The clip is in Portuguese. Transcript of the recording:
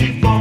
de bom.